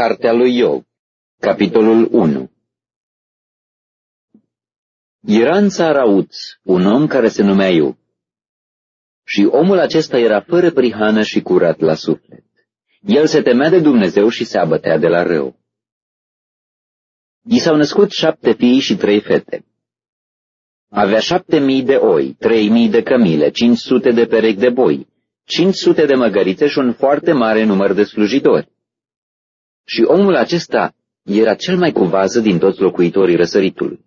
Cartea lui Iov, capitolul 1 Era în țara Uț un om care se numea Iov. Și omul acesta era fără prihană și curat la suflet. El se temea de Dumnezeu și se abătea de la rău. I s-au născut șapte fii și trei fete. Avea șapte mii de oi, trei mii de cămile, cinci sute de perechi de boi, cinci sute de măgărițe și un foarte mare număr de slujitori. Și omul acesta era cel mai cu vază din toți locuitorii răsăritului.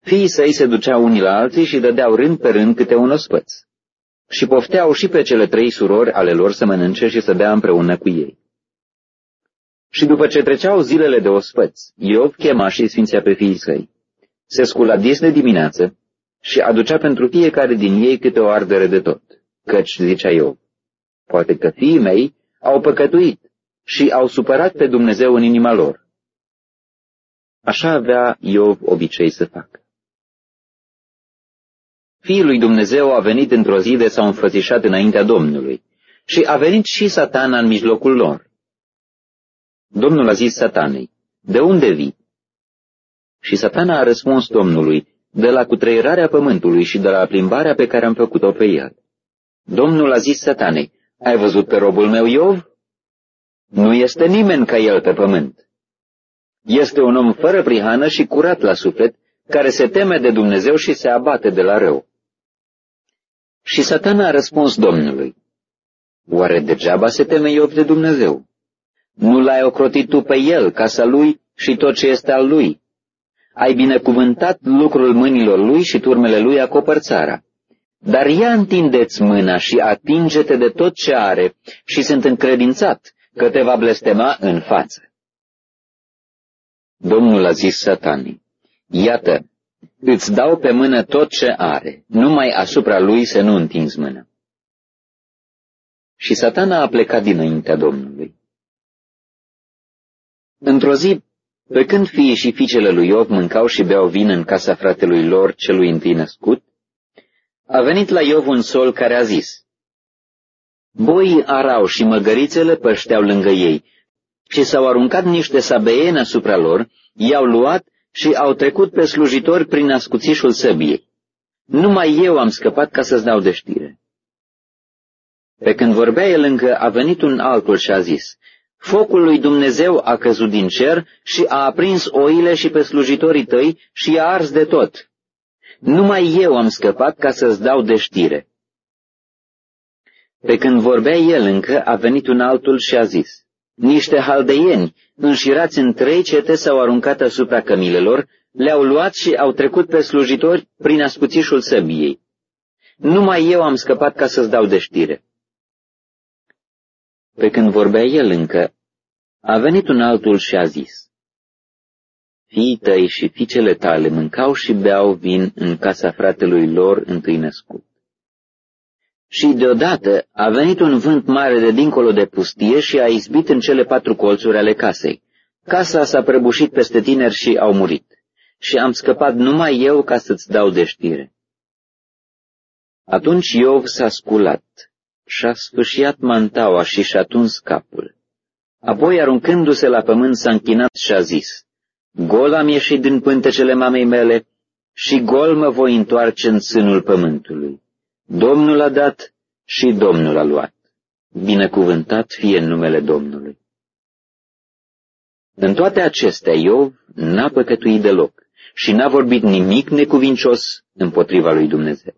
Fiii săi se duceau unii la alții și dădeau rând pe rând câte un ospăț. Și pofteau și pe cele trei surori ale lor să mănânce și să bea împreună cu ei. Și după ce treceau zilele de ospăț, Iov chema și sfințea pe fiii săi. Se scula dis de dimineață și aducea pentru fiecare din ei câte o ardere de tot, căci, zicea Iov, poate că fiii mei au păcătuit și au supărat pe Dumnezeu în inima lor. Așa avea Iov obicei să facă. Fiul lui Dumnezeu a venit într-o zi de s-au înfățișat înaintea Domnului și a venit și satana în mijlocul lor. Domnul a zis satanei, de unde vii? Și satana a răspuns Domnului, de la cutreierarea pământului și de la plimbarea pe care am făcut-o pe el. Domnul a zis satanei, ai văzut pe robul meu Iov? Nu este nimeni ca el pe pământ. Este un om fără prihană și curat la suflet, care se teme de Dumnezeu și se abate de la rău. Și satana a răspuns Domnului, Oare degeaba se teme Iov de Dumnezeu? Nu l-ai ocrotit tu pe el, casa lui și tot ce este al lui. Ai binecuvântat lucrul mâinilor lui și turmele lui acopăr țara. Dar ia întindeți mâna și atinge-te de tot ce are și sunt încredințat că te va blestema în față. Domnul a zis satanii, iată, îți dau pe mână tot ce are, numai asupra lui să nu întinzi mâna. Și satana a plecat dinaintea Domnului. Într-o zi, pe când fiii și fiicele lui Iov mâncau și beau vin în casa fratelui lor celui întâi născut, a venit la Iov un sol care a zis, Boii arau și măgărițele pășteau lângă ei și s-au aruncat niște sabeieni asupra lor, i-au luat și au trecut pe slujitori prin ascuțișul săbiei. Numai eu am scăpat ca să-ți dau de știre. Pe când vorbea el încă, a venit un altul și a zis, Focul lui Dumnezeu a căzut din cer și a aprins oile și pe slujitorii tăi și i-a ars de tot. Numai eu am scăpat ca să-ți dau de știre. Pe când vorbea el încă, a venit un altul și a zis, Niște haldeieni, înșirați în trei cete, s-au aruncat asupra cămilelor, le-au luat și au trecut pe slujitori prin ascuțișul săbiei. Numai eu am scăpat ca să-ți dau de știre. Pe când vorbea el încă, a venit un altul și a zis, Fiii tăi și fiicele tale mâncau și beau vin în casa fratelui lor întâi născut. Și deodată a venit un vânt mare de dincolo de pustie și a izbit în cele patru colțuri ale casei. Casa s-a prăbușit peste tineri și au murit. Și am scăpat numai eu ca să-ți dau de știre. Atunci Iov s-a sculat și-a sfâșiat mantaua și și-a tuns capul. Apoi, aruncându-se la pământ, s-a închinat și a zis, Gol am ieșit din pântecele mamei mele și gol mă voi întoarce în sânul pământului. Domnul a dat și Domnul a luat. Binecuvântat fie în numele Domnului. În toate acestea, Iov n-a păcătuit deloc și n-a vorbit nimic necuvincios împotriva lui Dumnezeu.